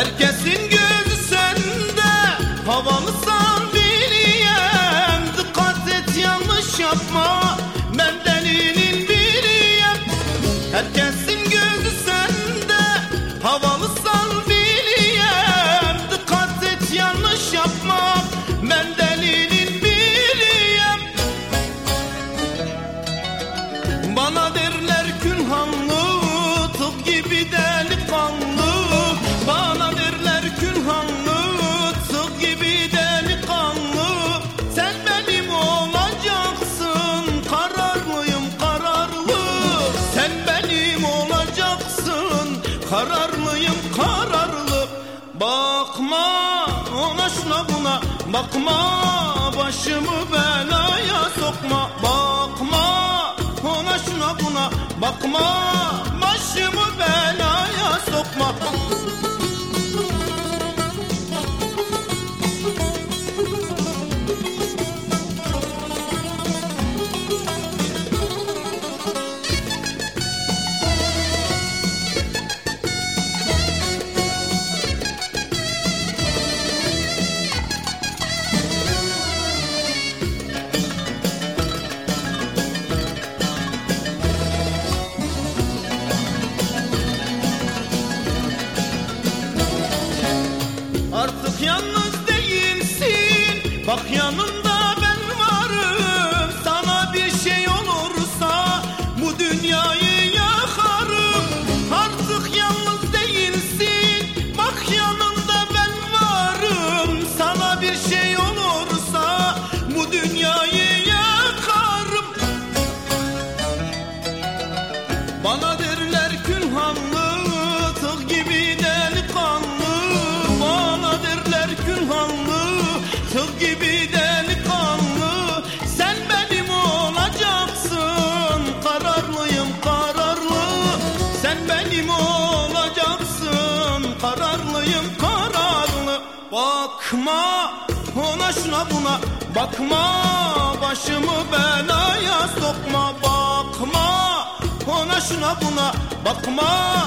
Herkesin gözü sende Havalı san biliyem Dikkat et yanlış yapma Kararlıyım kararlı. Bakma ona şuna buna. Bakma başımı belaya sokma. Bakma ona şuna buna. Bakma yalnız değilsin Bak yanında Tığ gibi delikanlı Sen benim olacaksın. Kararlıyım kararlı Sen benim olacaksın. Kararlıyım kararlı. Bakma ona şuna buna. Bakma başımı belaya sokma. Bakma ona şuna buna. Bakma